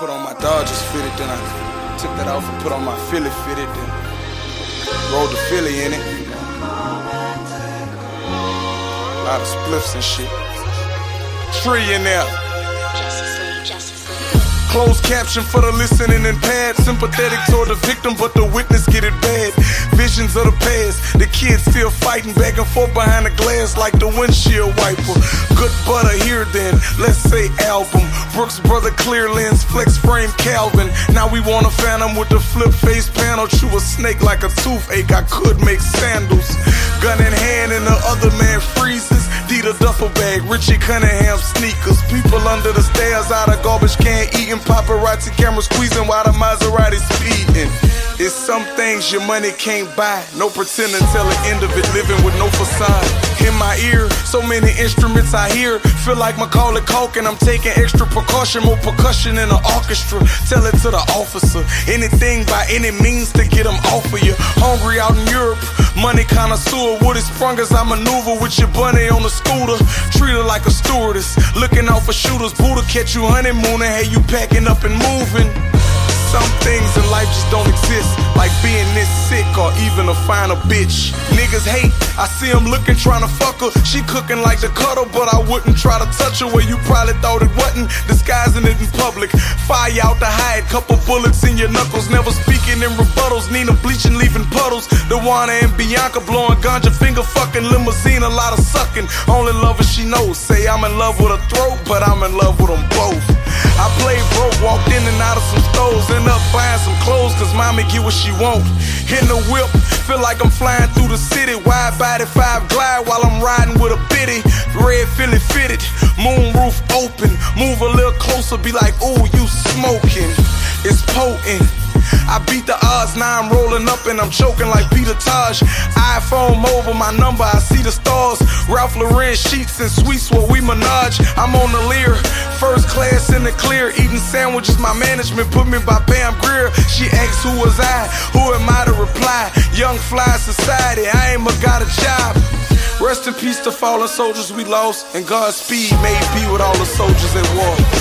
put on my Dodgers fitted, then I took that off and put on my Philly fitted, then rolled the Philly in it. A lot of spliffs and shit. Trillionaire. Closed caption for the listening and pad. Sympathetic toward the victim, but the witness get it bad. Visions of the past, the kids still fighting back and forth behind the glass like the windshield wiper. Butter here then, let's say album. Brooks brother clear lens, flex frame Calvin. Now we want a phantom with the flip face panel. Chew a snake like a toothache, I could make sandals. Gun in hand and the other man freezes. Dita duffel bag, Richie Cunningham sneakers. People under the stairs out of garbage can eating paparazzi camera squeezing while the Maserati speeding. It's some things your money can't buy. No pretending till the end of it, living with no facade. In my ear, so many instruments I hear. Feel like Macaulay Culkin, I'm taking extra precaution, more percussion in an orchestra. Tell it to the officer. Anything by any means to get them off of you. Hungry out in Europe, money connoisseur. Woody sprung as I maneuver with your bunny on the scooter. Treat her like a stewardess, looking out for shooters. Buddha catch you honeymooning, hey, you packing up and moving. Some things in life just don't exist, like being this sick or even a find a bitch. Niggas hate, I see them looking trying to fuck her. She cooking like the cuddle, but I wouldn't try to touch her where you probably thought it wasn't. Disguising it in public, fire out the hide, couple bullets in your knuckles. Never speaking in rebuttals, Nina bleaching, leaving puddles. Juana and Bianca blowing ganja, finger fucking limousine, a lot of sucking. Only lover she knows, say I'm in love with her throat, but I'm in love with them get what she want. Hitting the whip, feel like I'm flying through the city. Wide body five glide while I'm riding with a bitty. Red Philly fitted, moon roof open. Move a little closer, be like, ooh, you smoking. It's potent. I beat the odds, now I'm rolling up and I'm choking like Peter Tosh. iPhone over my number, I see the stars. Ralph Lauren sheets and suites where we menage. I'm on the Lear, first class in the clear, eating sandwiches. My management put me by Pam Grier. She asks who was I, who am I to reply? Young fly society, I ain't but got a job. Rest in peace to fallen soldiers we lost, and Godspeed may be with all the soldiers at war.